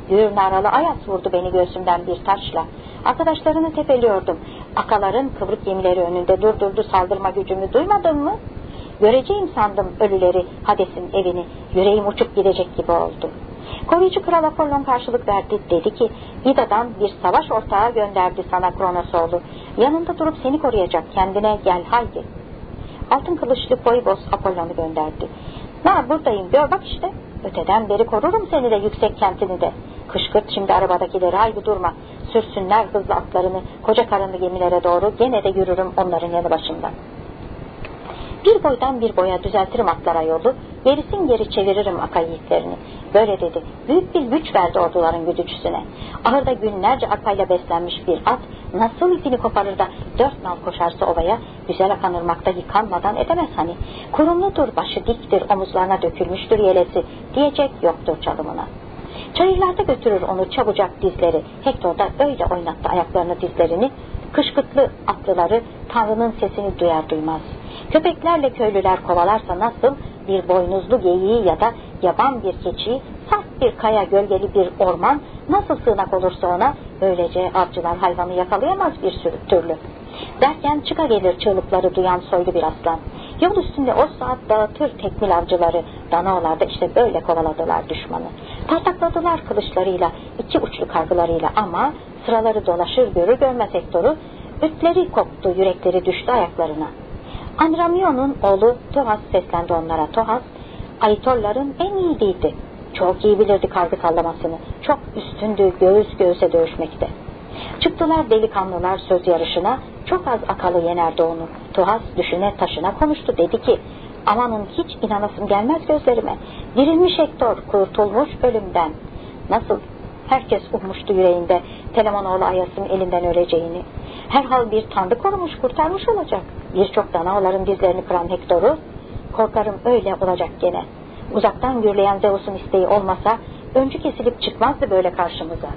Gür naralı ayas vurdu beni göğsümden bir taşla. Arkadaşlarını tepeliyordum. Akaların kıvrık gemileri önünde durdurdu saldırma gücümü duymadın mı? Göreceğim sandım ölüleri Hades'in evini. Yüreğim uçup gidecek gibi oldu. Koruyucu Kral Apollon karşılık verdi. Dedi ki İda'dan bir savaş ortağı gönderdi sana Kronos oğlu. Yanında durup seni koruyacak. Kendine gel haydi. Altın kılıçlı Poibos Apollon'u gönderdi. Na buradayım gör bak işte. Öteden beri korurum seni de yüksek kentini de. Kışkırt şimdi arabadakileri haydi durma. Sürsünler hızlı atlarını koca karınlı gemilere doğru gene de yürürüm onların yanı başından. Bir boydan bir boya düzeltirim atlara yolu, gerisin geri çeviririm aka yiğitlerini. Böyle dedi, büyük bir güç verdi orduların güdücüsüne. Ahırda günlerce akayla beslenmiş bir at, nasıl ipini koparır da dört nal koşarsa ovaya, güzel akan ırmakta yıkanmadan edemez hani. Kurumludur, başı diktir, omuzlarına dökülmüştür yelesi, diyecek yoktur çalımına. Çayırlarda götürür onu çabucak dizleri. Hektor da öyle oynattı ayaklarını dizlerini. Kışkırtlı atlıları Tanrı'nın sesini duyar duymaz. Köpeklerle köylüler kovalarsa nasıl bir boynuzlu geyiği ya da yaban bir keçiyi sert bir kaya gölgeli bir orman nasıl sığınak olursa ona böylece avcılar hayvanı yakalayamaz bir sürü türlü. Derken çıka gelir çığlıkları duyan soylu bir aslan. Yol üstünde o saat dağıtır tekmil avcıları. Danaolarda işte böyle kovaladılar düşmanı. Tartakladılar kılıçlarıyla, iki uçlu kargılarıyla ama sıraları dolaşır görür görmez Hektor'u. Ütleri koptu, yürekleri düştü ayaklarına. Andramion'un oğlu Tohas seslendi onlara. Tohas, Aitorların en iyiydi. Çok iyi bilirdi kargı sallamasını. Çok üstündü göğüs göğüse dövüşmekte. Çıktılar delikanlılar söz yarışına, çok az akalı yenerdi onu. Tuhas düşüne taşına konuştu, dedi ki, amanın hiç inanasım gelmez gözlerime. Dirilmiş Hektor, kurtulmuş ölümden. Nasıl? Herkes ummuştu yüreğinde Telemonoğlu Ayas'ın elinden öleceğini. Herhal bir tanrı korumuş, kurtarmış olacak. Birçok danaoların dizlerini kıran Hektor'u, Korkarım öyle olacak gene. Uzaktan gürleyen Zeus'un isteği olmasa öncü kesilip çıkmazdı böyle karşımıza.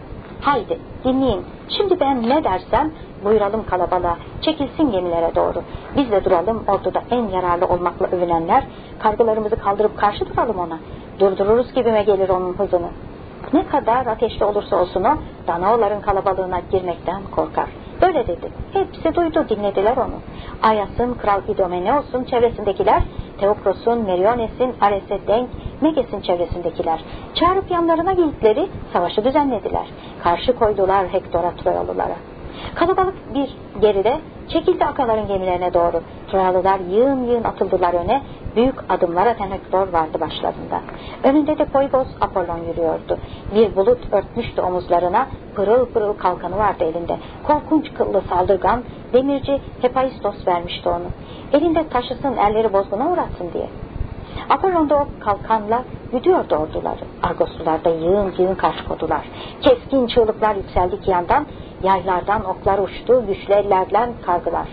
Haydi dinleyin. Şimdi ben ne dersem buyuralım kalabalığa. Çekilsin gemilere doğru. Biz de duralım orduda en yararlı olmakla övünenler. Kargılarımızı kaldırıp karşı duralım ona. Durdururuz gibime gelir onun hızını. Ne kadar ateşli olursa olsun o, Danaoların kalabalığına girmekten korkar. Böyle dedi. Hepsi duydu, dinlediler onu. Ayas'ın, Kral İdomeneos'un çevresindekiler, Teokros'un, Meriones'in, Ares'e denk, Meges'in çevresindekiler. Çağırıp yanlarına gittikleri savaşı düzenlediler. Karşı koydular Hektor'a Troyalılara. Kalabalık bir geride çekildi akaların gemilerine doğru. Troyalılar yığın yığın atıldılar öne. Büyük adımlar atan Hektor vardı başlarında. Önünde de Poybos Apollon yürüyordu. Bir bulut örtmüştü omuzlarına. Pırıl pırıl kalkanı vardı elinde. Korkunç kıllı saldırgan demirci Hephaistos vermişti onu. Elinde taşısın elleri bozguna uğratsın diye. Apollon da o kalkanla güdüyordu orduları. Argoslular da yığın yığın karşı kodular. Keskin çığlıklar yükseldi ki yandan Yaylardan oklar uçtu, güçlü ellerden kargılar.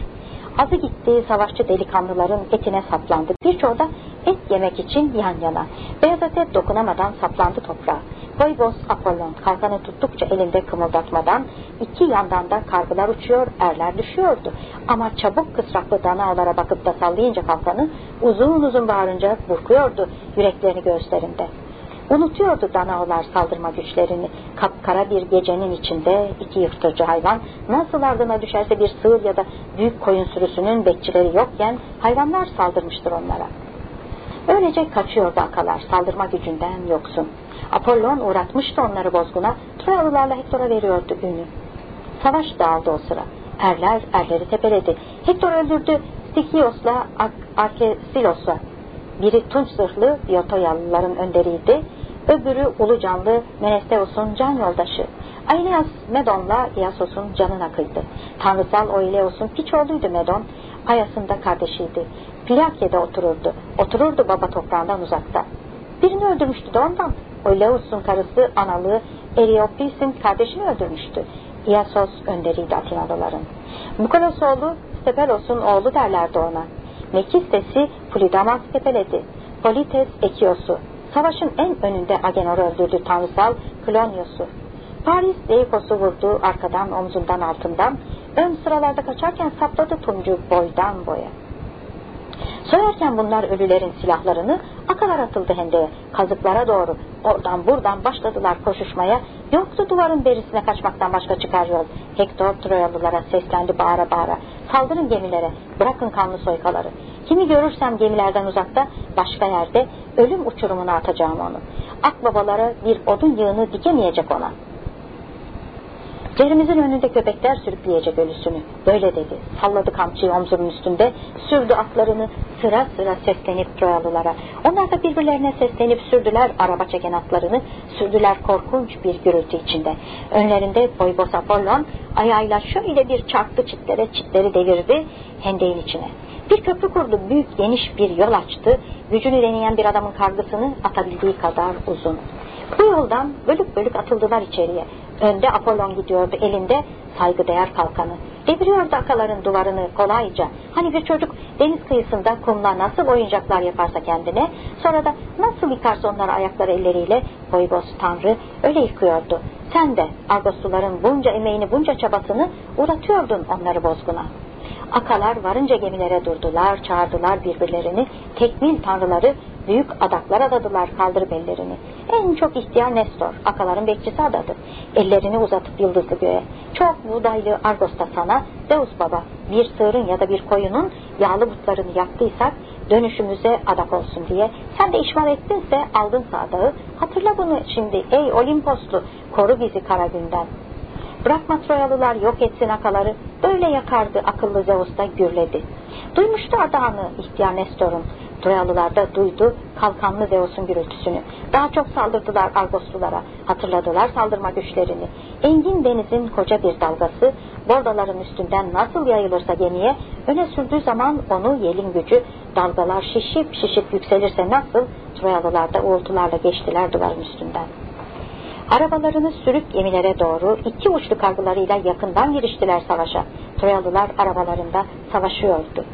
Azı gitti savaşçı delikanlıların etine saplandı. Birçoğu da et yemek için yan yana. Beyaz ete dokunamadan saplandı toprağa. Poybos Apollon kalkanı tuttukça elinde kımıldatmadan iki yandan da kargılar uçuyor, erler düşüyordu. Ama çabuk kısraklı danaolara bakıp da sallayınca kalkanı uzun uzun bağırınca burkuyordu yüreklerini göğüslerinde. Unutuyordu danaolar saldırma güçlerini. Kapkara bir gecenin içinde iki yırtıcı hayvan nasıl ardına düşerse bir sığır ya da büyük koyun sürüsünün bekçileri yokken hayvanlar saldırmıştır onlara. Öylece kaçıyordu akalar saldırma gücünden yoksun. Apollon uğratmıştı onları bozguna, Troyalılarla Hektor'a veriyordu ünü. Savaş dağıldı o sıra. Erler erleri tepeledi. Hektor öldürdü Stikios'la Arkesilos'la. Biri tunç zırhlı Biyotoyalıların önderiydi öbürü Ulucanlı Menesteos'un can yoldaşı. Aeneas Medon'la Iasos'un canına kıydı. Tanrısal Oileos'un piç oğluydu Medon, Ayas'ın da kardeşiydi. Plakye'de otururdu. Otururdu baba toprağından uzakta. Birini öldürmüştü de ondan. Oileos'un karısı analığı Eriopis'in kardeşini öldürmüştü. Iasos önderiydi Atinalıların. Bukalos oğlu Stepelos'un oğlu derlerdi ona. Mekistes'i Polidamas tepeledi. Polites Ekios'u, Savaşın en önünde Agenor'u öldürdü tanrısal Klonios'u. Paris Deikos'u vurdu arkadan omzundan altından. Ön sıralarda kaçarken sapladı Tuncu boydan boya. Soyarken bunlar ölülerin silahlarını akalar atıldı hendeye, kazıklara doğru. Oradan buradan başladılar koşuşmaya. Yoktu duvarın berisine kaçmaktan başka çıkar yol. Hektor Troyalılara seslendi bağıra bağıra. Saldırın gemilere, bırakın kanlı soykaları. Kimi görürsem gemilerden uzakta, başka yerde ölüm uçurumuna atacağım onu. Akbabalara bir odun yığını dikemeyecek ona. Cerimizin önünde köpekler sürükleyecek ölüsünü. Böyle dedi. Salladı kamçıyı omzunun üstünde. Sürdü atlarını sıra sıra seslenip Troyalılara. Onlar da birbirlerine seslenip sürdüler araba çeken atlarını. Sürdüler korkunç bir gürültü içinde. Önlerinde Boybos Apollon ayağıyla şöyle bir çarptı çitlere çitleri devirdi hendeyin içine. Bir köprü kurdu, büyük geniş bir yol açtı. Gücünü deneyen bir adamın kargısını atabildiği kadar uzun. Bu yoldan bölük bölük atıldılar içeriye. Önde Apollon gidiyordu elinde saygıdeğer kalkanı. Deviriyordu akaların duvarını kolayca. Hani bir çocuk deniz kıyısında kumla nasıl oyuncaklar yaparsa kendine, sonra da nasıl yıkarsa onları ayakları elleriyle Poybos Tanrı öyle yıkıyordu. Sen de Argosluların bunca emeğini bunca çabasını uğratıyordun onları bozguna. Akalar varınca gemilere durdular, çağırdılar birbirlerini, tekmil tanrıları büyük adaklar adadılar kaldırıp ellerini. En çok ihtiyar Nestor, akaların bekçisi adadı. Ellerini uzatıp yıldızlı göğe. Çok buğdaylı Argos'ta sana, Zeus baba, bir sığırın ya da bir koyunun yağlı butlarını yaktıysak, dönüşümüze adak olsun diye. Sen de işmal ettinse aldın sadağı. Hatırla bunu şimdi ey Olimposlu, koru bizi kara günden. Bırakma Troyalılar yok etsin akaları. Böyle yakardı akıllı Zeus da gürledi. Duymuştu adağını ihtiyar Nestor'un. Troyalılar da duydu kalkanlı Zeus'un gürültüsünü. Daha çok saldırdılar Argoslulara. Hatırladılar saldırma güçlerini. Engin denizin koca bir dalgası bordaların üstünden nasıl yayılırsa gemiye öne sürdüğü zaman onu yelin gücü dalgalar şişip şişip yükselirse nasıl Troyalılar da uğultularla geçtiler duvarın üstünden. Arabalarını sürüp gemilere doğru iki uçlu kargılarıyla yakından giriştiler savaşa. Troyalılar arabalarında savaşıyordu.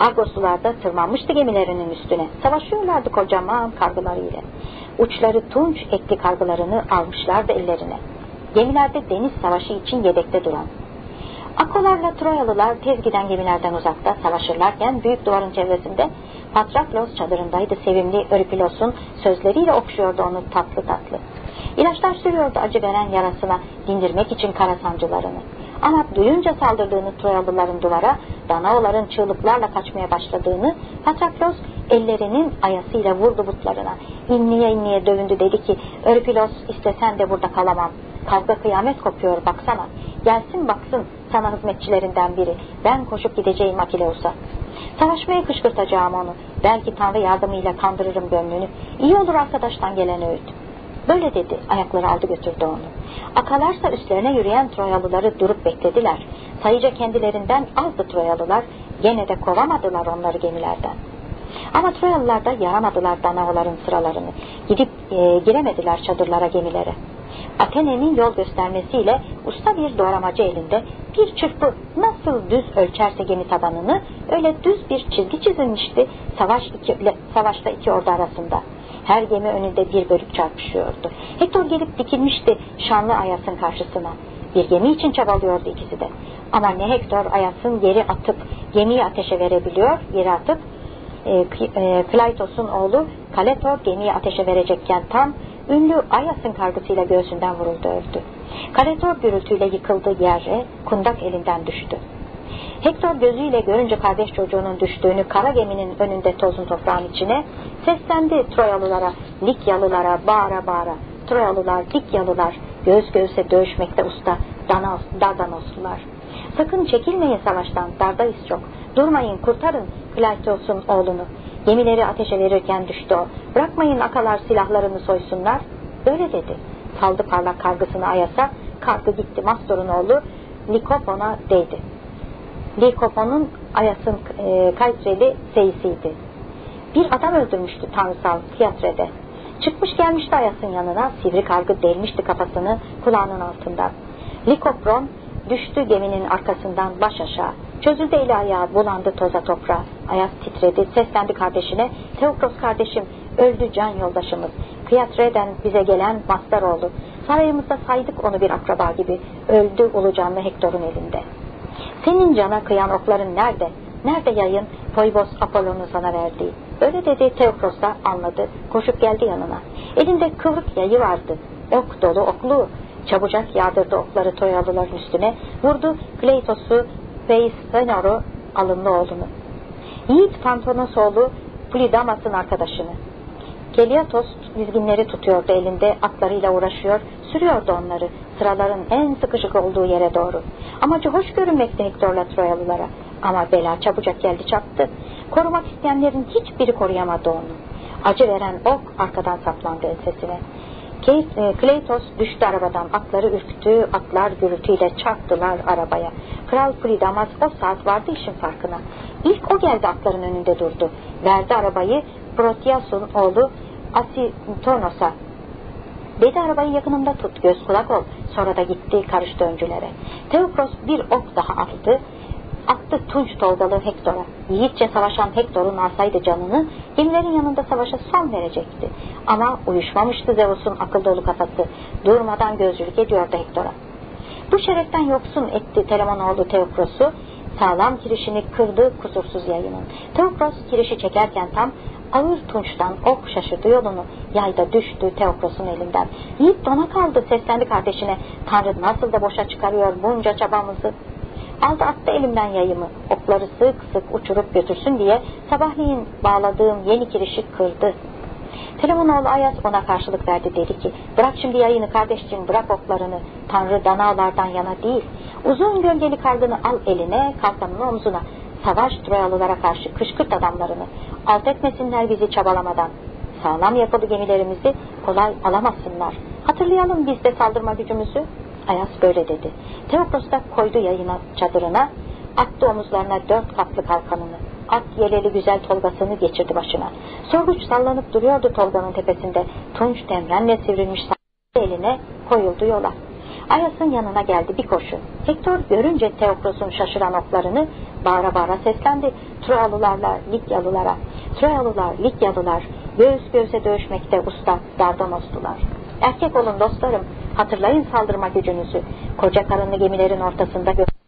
Argoslular da tırmanmıştı gemilerinin üstüne. Savaşıyorlardı kocaman kargıları ile. Uçları tunç etli kargılarını almışlardı ellerine. Gemilerde deniz savaşı için yedekte duran. Akolarla Troyalılar tez giden gemilerden uzakta savaşırlarken büyük duvarın çevresinde Patraklos çadırındaydı sevimli Öripilos'un sözleriyle okşuyordu onu tatlı tatlı. İlaçlar sürüyordu acı veren yarasına dindirmek için kara sancılarını. Ama duyunca saldırdığını Troyalıların duvara, Danaoların çığlıklarla kaçmaya başladığını Patraklos ellerinin ayasıyla vurdu butlarına. İnliye inliye dövündü dedi ki Örpilos istesen de burada kalamam. Kavga kıyamet kopuyor baksana. Gelsin baksın sana hizmetçilerinden biri. Ben koşup gideceğim Akileus'a. Savaşmaya kışkırtacağım onu. Belki Tanrı yardımıyla kandırırım gönlünü. İyi olur arkadaştan gelen öğüt. Böyle dedi, ayakları aldı götürdü onu. Akalarsa üstlerine yürüyen Troyalıları durup beklediler. Sayıca kendilerinden azdı Troyalılar, gene de kovamadılar onları gemilerden. Ama Troyalılar da yaramadılar Danaoların sıralarını. Gidip e, giremediler çadırlara gemilere. Atene'nin yol göstermesiyle usta bir doğramacı elinde bir çırpı nasıl düz ölçerse gemi tabanını öyle düz bir çizgi çizilmişti savaş iki, savaşta iki ordu arasında. Her gemi önünde bir bölük çarpışıyordu. Hector gelip dikilmişti şanlı Ayas'ın karşısına. Bir gemi için çabalıyordu ikisi de. Ama ne Hector Ayas'ın yeri atıp gemiyi ateşe verebiliyor, yeri atıp e, e, oğlu Kaletor gemiyi ateşe verecekken tam ünlü Ayas'ın kargısıyla göğsünden vuruldu öldü. Kaletor gürültüyle yıkıldı yere, kundak elinden düştü. Hector gözüyle görünce kardeş çocuğunun düştüğünü kara geminin önünde tozun toprağın içine seslendi Troyalılara, Likyalılara bağıra bağıra. Troyalılar, Likyalılar göğüs göğüse dövüşmekte usta Danos, Dardanoslular. Sakın çekilmeyin savaştan, dardayız çok. Durmayın, kurtarın Klaytos'un oğlunu. Gemileri ateşe verirken düştü o. Bırakmayın akalar silahlarını soysunlar. Öyle dedi. Saldı parlak kargısını Ayas'a. Kargı gitti Mastor'un oğlu Likopon'a değdi. Likopon'un Ayas'ın e, Kaytreli seyisiydi. Bir adam öldürmüştü tanrısal tiyatrede. Çıkmış gelmişti Ayas'ın yanına. Sivri kargı delmişti kafasını kulağının altından. Likopron düştü geminin arkasından baş aşağı. Çözüldü eli ayağı, bulandı toza toprağa. Ayaz titredi, seslendi kardeşine. Teokros kardeşim, öldü can yoldaşımız. Kıyatre'den bize gelen Mastar oldu. Sarayımızda saydık onu bir akraba gibi. Öldü ulu canlı Hektor'un elinde. Senin cana kıyan okların nerede? Nerede yayın? Poybos Apollon'un sana verdiği. Öyle dedi Teokros da anladı. Koşup geldi yanına. Elinde kıvrık yayı vardı. Ok dolu oklu. Çabucak yağdırdı okları Troyalıların üstüne. Vurdu Kleitos'u Peisenor'u alımlı oğlunu. Yiğit Pantonos oğlu Polidamas'ın arkadaşını. Keliatos dizginleri tutuyordu elinde, atlarıyla uğraşıyor, sürüyordu onları sıraların en sıkışık olduğu yere doğru. Amacı hoş görünmekti Hektor'la Troyalılara. Ama bela çabucak geldi çattı. Korumak isteyenlerin hiçbiri koruyamadı onu. Acı veren ok arkadan saplandı ensesine. Kleitos e, düştü arabadan, atları ürktü, atlar gürültüyle çarptılar arabaya. Kral Pridamas o saat vardı işin farkına. İlk o geldi atların önünde durdu. Verdi arabayı Protias'ın oğlu Asitonos'a. Dedi arabayı yakınımda tut, göz kulak ol. Sonra da gitti karıştı öncülere. Teokros bir ok daha attı attı tunç tolgalı Hektor'a. Yiğitçe savaşan Hektor'un alsaydı canını gemilerin yanında savaşa son verecekti. Ama uyuşmamıştı Zeus'un akıl dolu kafası. Durmadan gözcülük ediyordu Hektor'a. Bu şereften yoksun etti Telemonoğlu Teokros'u. Sağlam kirişini kırdı kusursuz yayının. Teokros kirişi çekerken tam ağır tunçtan ok şaşırdı yolunu. Yayda düştü Teokros'un elinden. Yiğit dona kaldı seslendi kardeşine. Tanrı nasıl da boşa çıkarıyor bunca çabamızı. Aldı attı elimden yayımı. Okları sık sık uçurup götürsün diye sabahleyin bağladığım yeni kirişi kırdı. Telemonoğlu Ayas ona karşılık verdi dedi ki bırak şimdi yayını kardeşciğim bırak oklarını Tanrı danalardan yana değil uzun gölgeli kargını al eline kalkanını omzuna savaş Troyalılara karşı kışkırt adamlarını alt etmesinler bizi çabalamadan sağlam yapılı gemilerimizi kolay alamazsınlar hatırlayalım biz de saldırma gücümüzü Ayas böyle dedi. Teokros da koydu yayına çadırına, attı omuzlarına dört katlı kalkanını. At yeleli güzel tolgasını geçirdi başına. Sorguç sallanıp duruyordu tolganın tepesinde. Tunç temrenle sivrilmiş eline koyuldu yola. Ayas'ın yanına geldi bir koşu. Hektor görünce Teokros'un şaşıran oklarını bağıra bağıra seslendi. Troyalılarla Likyalılara. Troyalılar, Likyalılar göğüs göğüse dövüşmekte usta Dardanoslular. Erkek olun dostlarım, hatırlayın saldırma gücünüzü. Koca karınlı gemilerin ortasında gö-